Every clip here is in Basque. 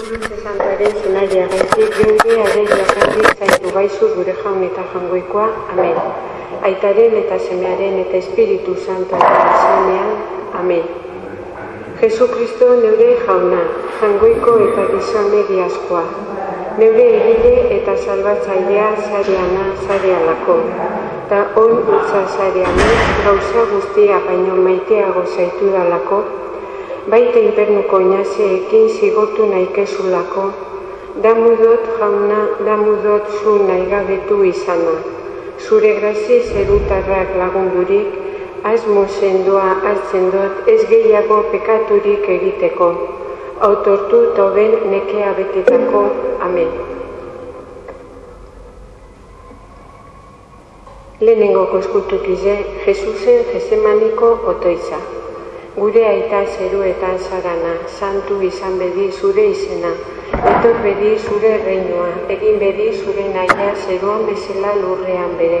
Dulce Santuaren zinaria gaitik, geure are jakarrik zaitu gaizu gure jaun eta jangoikoa, amen. Aitaren eta semearen eta espiritu santuaren izanean, amen. Jesu Kristo neure jauna, jangoiko eta gizon egiazkoa. Neure egile eta salbatzailea zareana zarealako. Ta on utza zareana, gauza guztia baino maiteago zaitu dalako, baita inpernuko inazeekin zigortu nahikezulako, damudot jauna, damudot zu nahigabetu izana. Zure grazi zerutarrak lagundurik, asmo sendoa hartzen dut ez gehiago pekaturik egiteko. Autortu toben nekea betetako, amen. Lehenengoko eskultukize, Jesusen jesemaniko otoitza. Gure aita zeruetan zarana, santu izan bedi zure izena, etor bedi zure reinua, egin bedi zure naia zeruan bezala lurrean bere.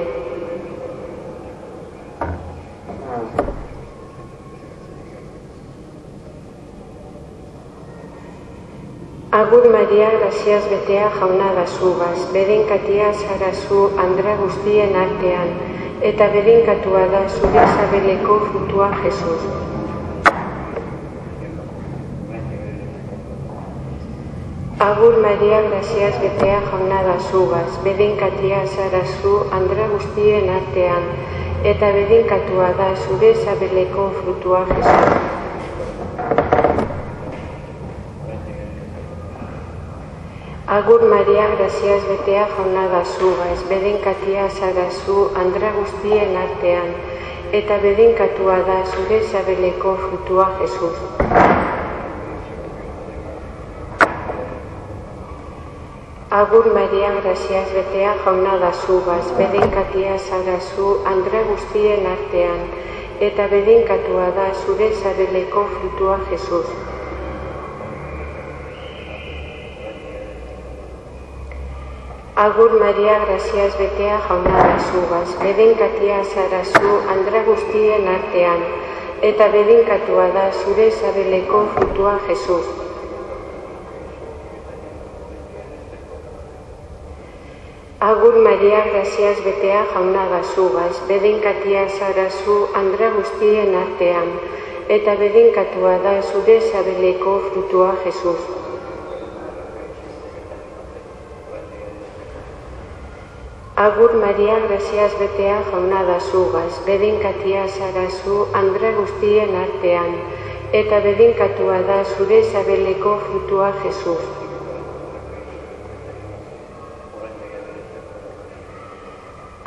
Agur Maria, graziaz betea jauna da zugaz, berenkatia zara zu andra guztien artean, eta berenkatua da zure zabeleko frutua Jesus. Agur Maria, graziaz betea jauna da zugaz, bedenkatia zara zu andra guztien artean, eta bedenkatua da zure zabeleko frutua Jesus. Agur Maria, graziaz betea jauna da zugaz, bedenkatia zara zu andra guztien artean, eta bedenkatua da zure zabeleko frutua Jesus. Agur Maria, graziaz betea jauna da zugaz, bedenkatia zara zu andra guztien artean, eta bedenkatua da zure zabeleko frutua Jesus. Agur Maria, graziaz betea jauna da zugaz, bedenkatia zara zu andra guztien artean, eta bedenkatua da zure zabeleko frutua Jesus. Agur Maria, graziaz betea jauna da zugaz, bedenkatia zara zu andra guztien artean, eta bedenkatua da zure zabeleko frutua Jesus. Agur Maria, graziaz betea jauna da zugaz, bedenkatia zara zu andra guztien artean, eta bedenkatua da zure zabeleko frutua Jesus.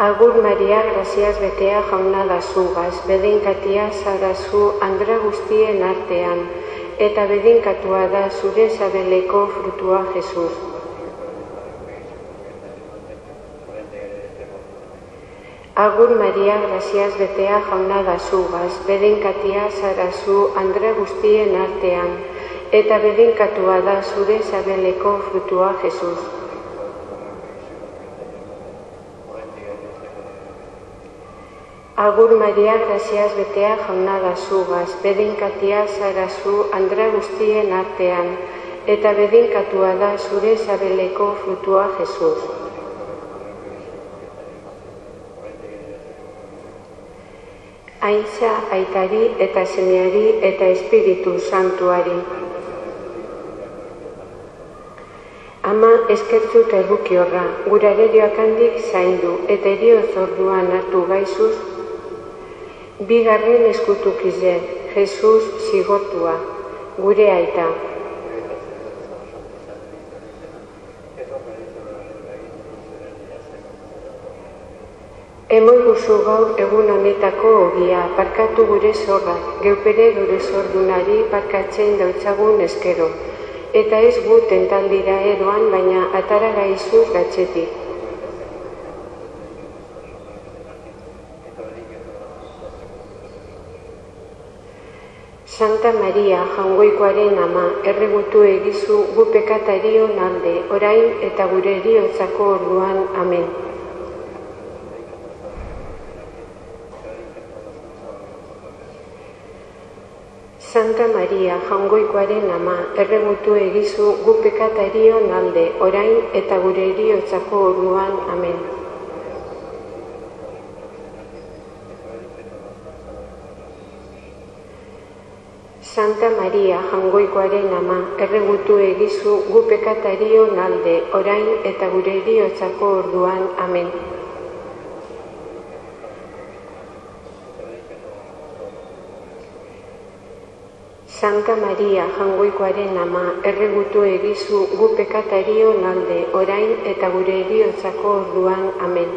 Agur Maria, graziaz betea jauna da zugaz, bedenkatia zara zu andra guztien artean, eta bedenkatua da zure zabeleko frutua Jesus. Agur Maria, graziaz betea jauna da zugaz, bedenkatia zara zu andra guztien artean, eta bedenkatua da zure zabeleko frutua Jesus. Agur Maria, graziaz betea jauna da zugaz, bedenkatia zara zu andra guztien artean, eta bedenkatua da zure zabeleko frutua Jesus. Aintza aitari eta semeari eta espiritu santuari. Ama eskertzu eta eduki horra, gura ererioak handik zaindu eta erio zorduan hartu gaizuz, bigarren eskutukize, Jesus zigortua, gure aita. Emoi guzu gaur egun honetako ogia, parkatu gure zorra, geupere gure zordunari parkatzen dautzagun eskero. Eta ez gu tentaldira eroan, baina atara gaizuz gatzetik. Santa Maria, jangoikoaren ama, erregutu egizu gu pekatarion alde, orain eta gure eriotzako orduan, amen. Santa Maria, jaungoikoaren ama, erregutu egizu gu pekatarion alde, orain eta gure eriotzako orduan. Amen. Santa Maria, jaungoikoaren ama, erregutu egizu gu pekatarion alde, orain eta gure eriotzako orduan. Amen. Santa Maria, jangoikoaren ama, erregutu egizu gu pekatarion alde, orain eta gure eriotzako orduan. Amen.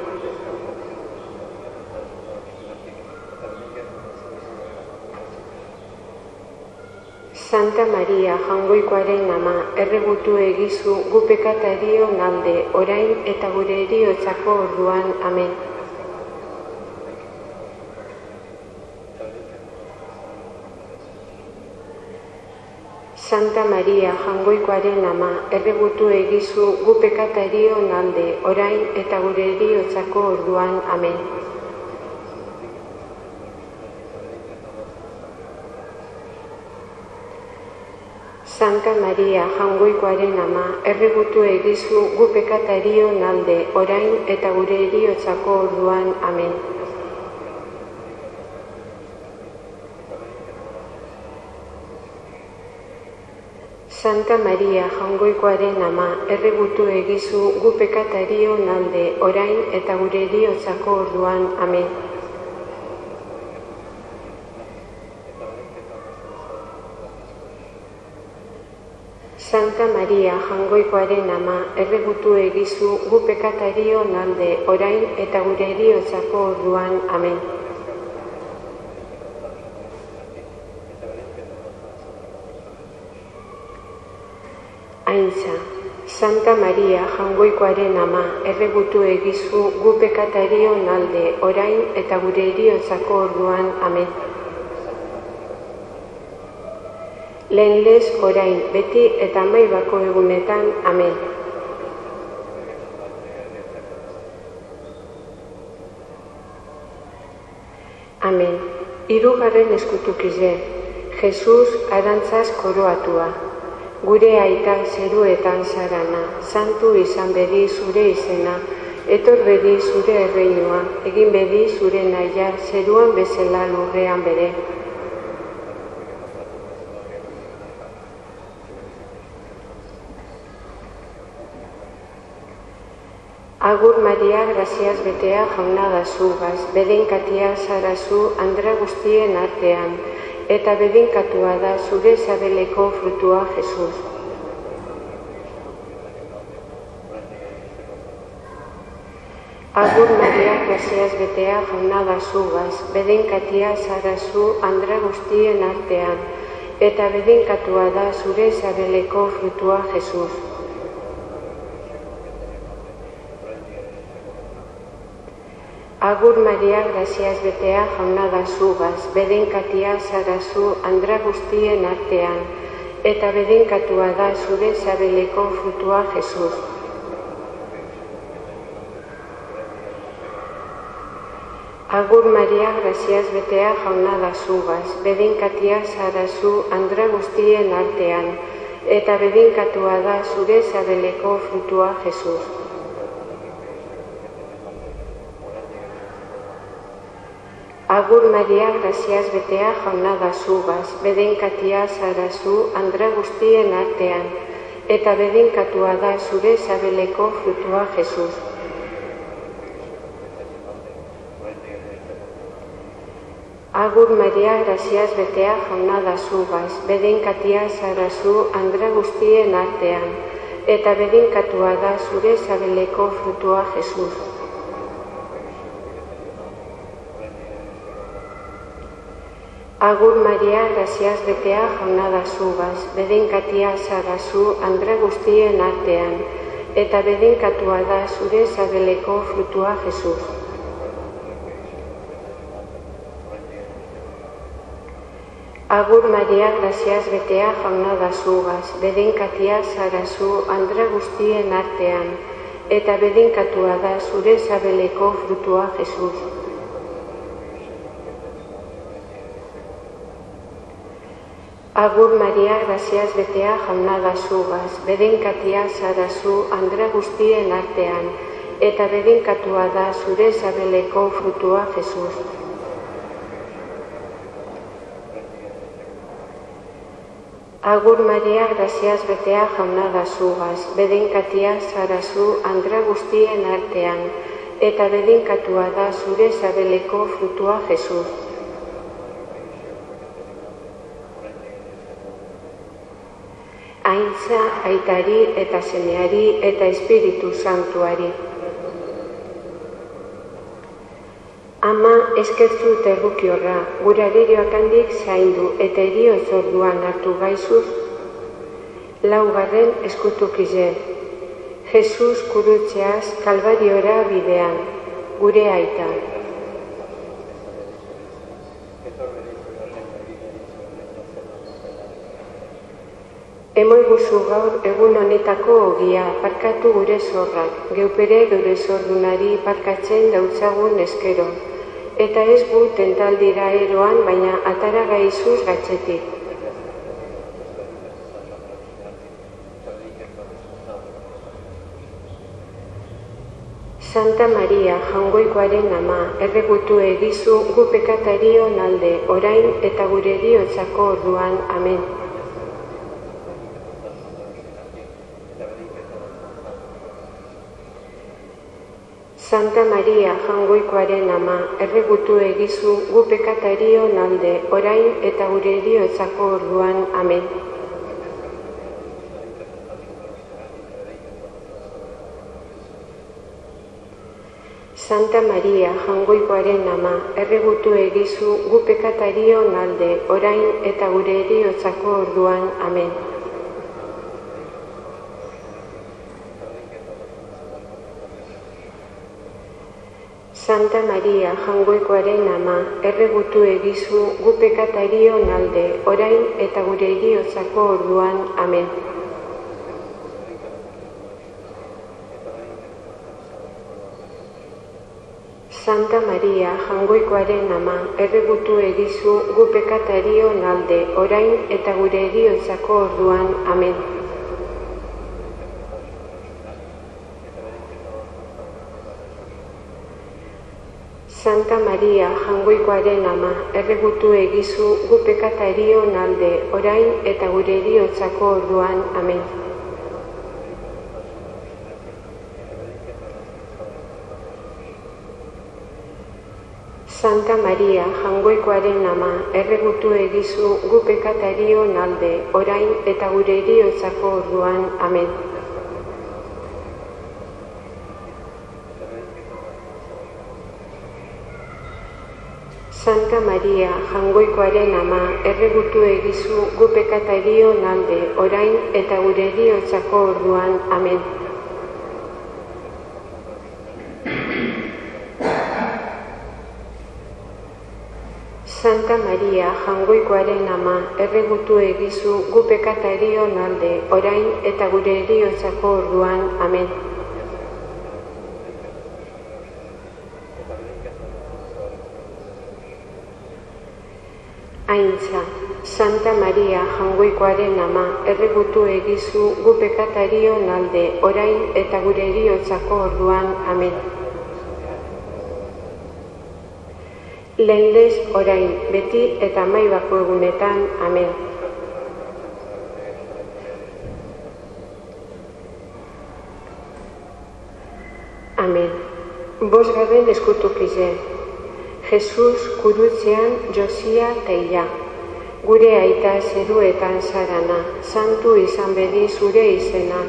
Santa Maria, jangoikoaren ama, erregutu egizu gu pekatarion alde, orain eta gure eriotzako orduan. Amen. Santa Maria, jangoikoaren ama, erregutu egizu gu pekatarion alde, orain eta gure eriotzako orduan. Amen. Santa Maria, jangoikoaren ama, erregutu egizu gu pekatarion alde, orain eta gure eriotzako orduan. Amen. Santa Maria, jaungoikoaren ama, erregutu egizu gu pekatarion alde, orain eta gure eriotzako orduan. Amen. Santa Maria, jangoikoaren ama, erregutu egizu gu pekatarion alde, orain eta gure eriotzako orduan. Amen. Aintza, Santa Maria, jangoikoaren ama, erregutu egizu gu pekatarion alde, orain eta gure eriotzako orduan. Amen. Lehen lez, orain, beti eta maibako egunetan. Amen. Amen. Hirugarren eskutukize, Jesus arantzaz koroatua. Gure aita zeruetan zarana, santu izan bedi zure izena, etor bedi zure erreinua, egin bedi zure naia zeruan bezala lurrean bere. Agur Maria, graziaz betea jauna da zugaz, bedenkatia zara zu andra guztien artean, eta bedenkatua da zure zabeleko frutua Jesus. Agur Maria, graziaz betea jauna da zugaz, bedenkatia zara zu andra guztien artean, eta bedenkatua da zure zabeleko frutua Jesus. Agur Maria, graziaz betea jauna da zugaz, bedenkatia zara zu andra guztien artean, eta bedenkatua da zure zabeleko frutua Jesus. Agur Maria, graziaz betea jauna da zugaz, bedenkatia zara zu andra guztien artean, eta bedenkatua da zure zabeleko frutua Jesus. Agur Maria, graziaz betea jauna da zugaz, bedenkatia zara zu andra guztien artean, eta bedenkatua da zure zabeleko frutua Jesus. Agur Maria, graziaz betea jauna da zugaz, bedenkatia zara zu andra guztien artean, eta bedenkatua da zure zabeleko frutua Jesus. Agur Maria, graziaz betea jauna da zugaz, bedenkatia zara zu andra guztien artean, eta bedenkatua da zure zabeleko frutua Jesus. Agur Maria, graziaz betea jauna da zugaz, bedenkatia zara zu andra guztien artean, eta bedenkatua da zure zabeleko frutua Jesus. Agur Maria, graziaz betea jauna da bedenkatia zara zu andra guztien artean, eta bedenkatua da zure zabeleko frutua Jesus. Agur Maria, graziaz betea jauna da bedenkatia zara zu andra guztien artean, eta bedenkatua da zure zabeleko frutua Jesus. Aintza, aitari eta semeari eta espiritu santuari. Ama eskertzu terrukiorra, gure aderioak handik zaindu eta erio orduan hartu gaizuz, laugarren eskutuk ize. Jesus kurutzeaz kalbariora bidean, gure aita. Emoi guzu gaur egun honetako ogia, parkatu gure zorrak, geupere gure zordunari parkatzen dautzagun eskero. Eta ez gu tentaldira eroan, baina atara gaizuz gatzetik. Santa Maria, jaungoikoaren ama, erregutu egizu gu pekatarion alde, orain eta gure diotzako orduan, amen. Santa Maria, jangoikoaren ama, erregutu egizu gu pekatarion alde, orain eta gure diotzako orduan, amen. Santa Maria, jangoikoaren ama, erregutu egizu gu pekatarion alde, orain eta gure diotzako orduan, amen. Santa Maria, jangoikoaren ama, erregutu egizu gu pekatarion alde, orain eta gure diotzako orduan, amen. Santa Maria, jangoikoaren ama, erregutu egizu gu pekatarion alde, orain eta gure diotzako orduan, amen. Santa Maria, jangoikoaren ama, erregutu egizu gu pekatarion alde, orain eta gure diotzako orduan, amen. Santa Maria, jangoikoaren ama, erregutu egizu gu pekatarion alde, orain eta gure diotzako orduan, amen. Santa Maria, jangoikoaren ama, erregutu egizu gu pekatarion alde, orain eta gure diotzako orduan, amen. Santa Maria, jangoikoaren ama, erregutu egizu gu pekatarion alde, orain eta gure diotzako orduan, amen. Aintza, Santa Maria, jangoikoaren ama, erregutu egizu gu pekatarion alde, orain eta gure diotzako orduan, amen. Lehenlez orain, beti eta maibako egunetan, amen. Amen. Bosgarren eskutuk izen. Jesus kurutzean Josia teia. Gure aita zeruetan zarana, santu izan bedi zure izena,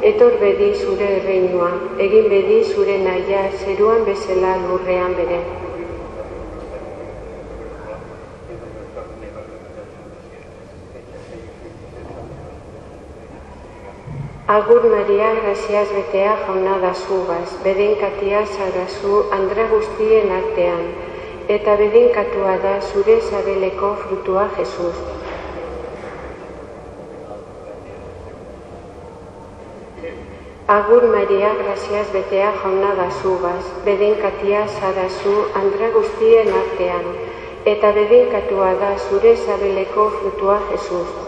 etor bedi zure erreinua, egin bedi zure naia zeruan bezala lurrean bere. Agur Maria, graziaz betea jauna da zugaz, bedenkatia zarazu andra guztien artean, eta bedenkatua da zure zabeleko frutua Jesus. Agur Maria, graziaz betea jauna da zugaz, bedenkatia zarazu andra guztien artean, eta bedinkatua da zure sabeleko frutua Jesus.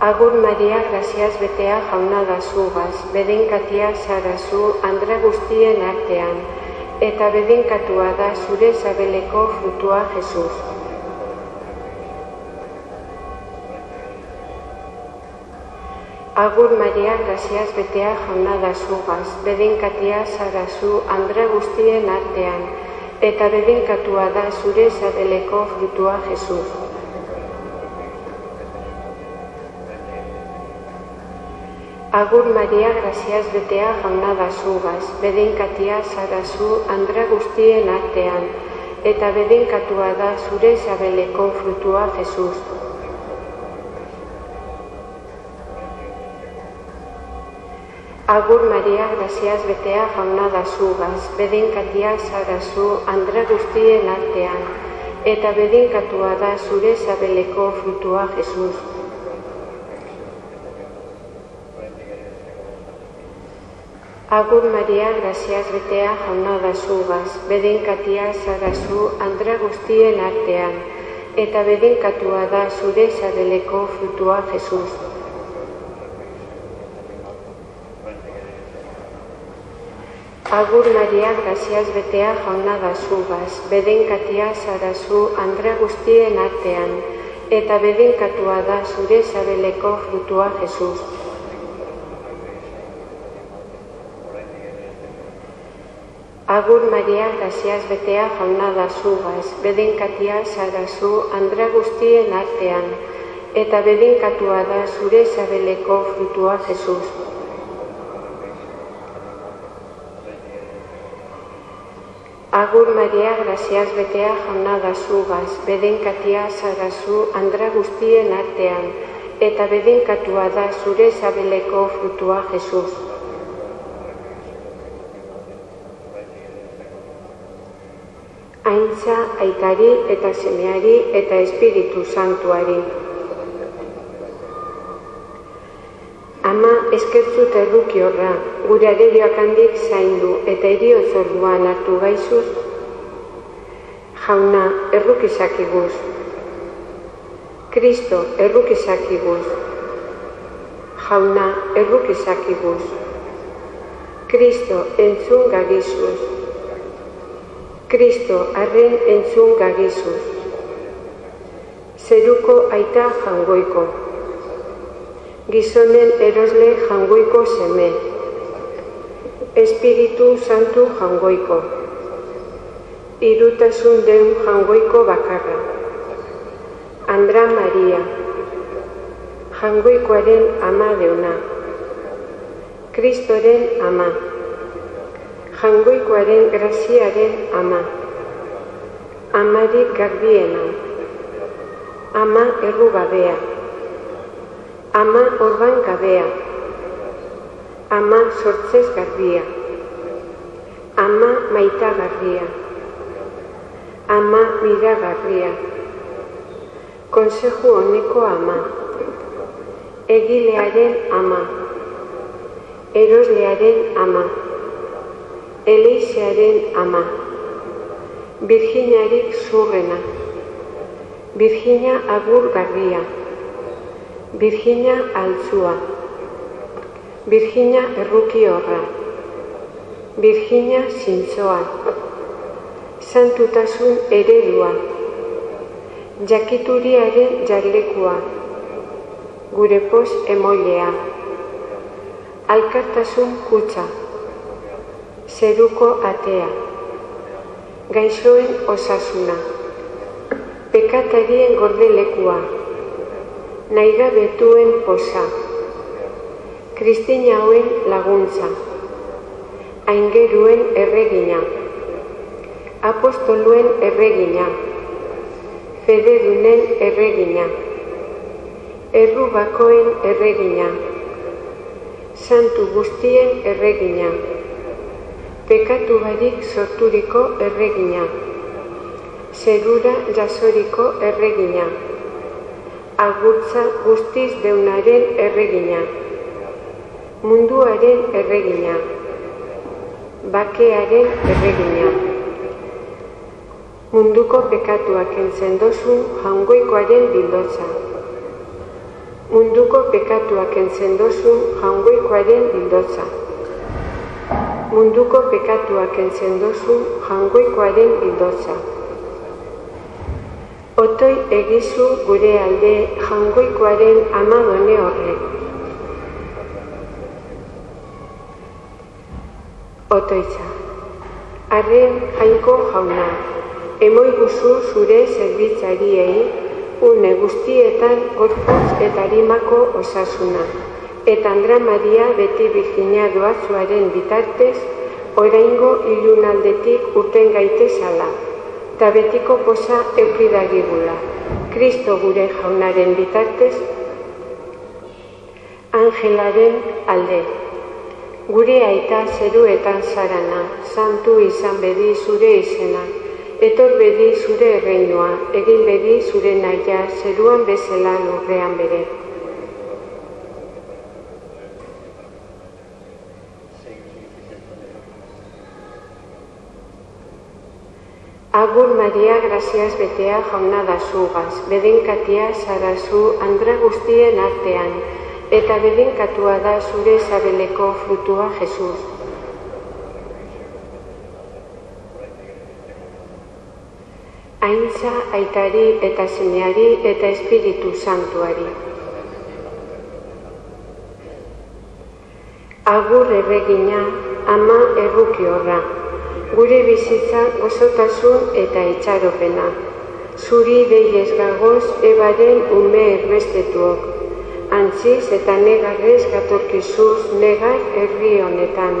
Agur Maria, graziaz betea jauna da zugaz, bedinkatia zara zu andra guztien artean, eta bedinkatua da zure sabeleko frutua Jesus. Agur Maria, graziaz betea jauna da zugaz, bedinkatia zara zu andra guztien artean, eta bedinkatua da zure sabeleko frutua Jesus. Agur Maria, graziaz betea jauna da zugaz, bedinkatia zara zu andra guztien artean, eta bedinkatua da zure sabeleko frutua Jesus. Agur Maria, graziaz betea jauna da zugaz, bedinkatia zara zu andra guztien artean, eta bedinkatua da zure sabeleko frutua Jesus. Agur Maria, graziaz betea jauna da zugaz, bedinkatia zara zu andra guztien artean, eta bedinkatua da zure sabeleko frutua Jesus. Agur Maria, graziaz betea jauna da zugaz, bedinkatia zara zu andra guztien artean, eta bedinkatua da zure sabeleko frutua Jesus. Agur Maria, graziaz betea jauna da zugaz, bedinkatia zara zu andra guztien artean, eta bedinkatua da zure sabeleko frutua Jesus. Agur Maria, graziaz betea jauna da zugaz, bedinkatia zara zu andra guztien artean, eta bedinkatua da zure sabeleko frutua Jesus. Aintza, aitari eta semeari eta espiritu santuari. Ama eskertzut erruki horra, gure arerioak handik zaindu eta eriotz orduan hartu gaizuz, jauna errukizak iguz. Kristo errukizak iguz. Jauna errukizak iguz. Kristo entzun gagizuz. Kristo arren entzun gagizuz. Zeruko aita jangoiko. Gizonen erosle jangoiko seme. Espiritu santu jangoiko. Irutasun deun jangoiko bakarra. Andra Maria. Jangoikoaren ama deuna. Kristoren ama jangoikoaren graziaren ama, amarik garbiena, ama errugabea, ama orban gabea, ama sortzez garbia, ama maitagarria, ama miragarria, konseju honeko ama, egilearen ama, eroslearen ama, Elisearen ama, Virginiarik zurrena, Virginia agur garria, Virginia altzua, Virginia erruki horra, Virginia zintzoa, Santutasun eredua, Jakituriaren jarlekua, Gure pos emoilea, Alkartasun kutsa, zeruko atea, gaixoen osasuna, pekatarien gordelekua, nahiga betuen posa, kristina hauen laguntza, aingeruen erregina, apostoluen erregina, federunen erregina, errubakoen erregina, santu guztien erregina, pekatu barik sorturiko erregina, zerura jasoriko erregina, agurtza guztiz deunaren erregina, munduaren erregina, bakearen erregina. Munduko pekatuak entzen dozu jaungoikoaren bildotza. Munduko pekatuak entzen dozu jaungoikoaren bildotza. Munduko pekatuak entzen dozu jaungoikoaren bildotza. Otoi egizu gure alde jangoikoaren amadone horrek. Otoitza. Arren jainko jauna, emoi guzu zure zerbitzariei, une guztietan gorputz eta harimako osasuna. Eta Andra Maria beti Virginia doazuaren bitartez, oraingo ilunaldetik urten gaitezala, eta betiko posa eukidagigula. Kristo gure jaunaren bitartez, angelaren alde. Gure aita zeruetan zarana, santu izan bedi zure izena, etor bedi zure erreinua, egin bedi zure naia zeruan bezala lurrean bere. Agur Maria, graziaz betea jauna da zugaz, bedenkatia zarazu andra guztien artean, eta bedenkatua da zure zabeleko frutua Jesus. Aintza aitari eta semeari eta espiritu santuari. Agur erregina, ama erruki horra, gure bizitza gozotasun eta itxaropena. Zuri deiez gagoz ebaren ume erbestetuok, antziz eta negarrez gatorkizuz negar herri honetan.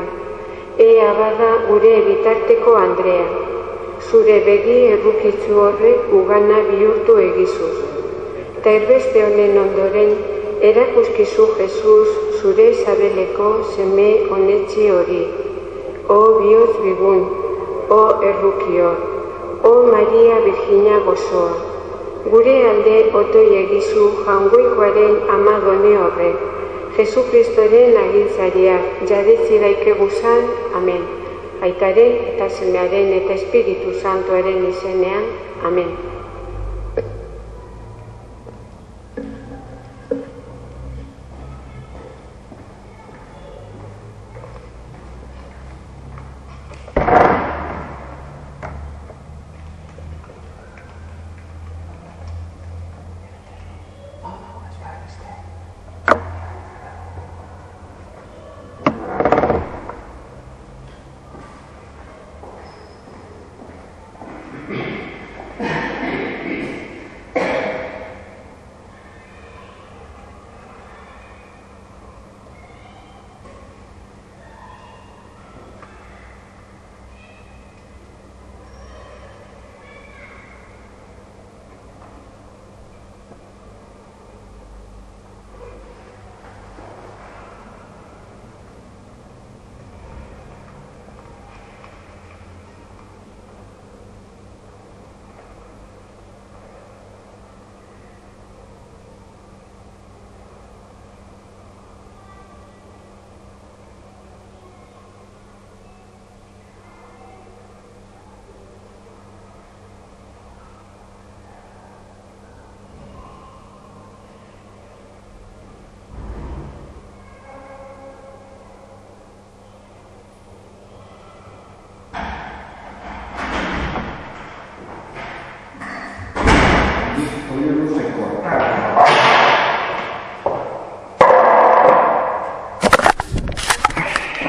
Ea bada gure bitarteko Andrea, zure begi errukitzu horrek ugana bihurtu egizuz. Ta erbeste honen ondoren, erakuskizu Jesus zure zabeleko seme honetzi hori. O bihotz bigun, o errukior, o Maria Virginia gozoa, gure alde otoi egizu jangoikoaren amadone horrek, Jesu Kristoren agintzariak jadetzi daike guzan, amen. Aitaren eta semearen eta Espiritu Santuaren izenean, amen.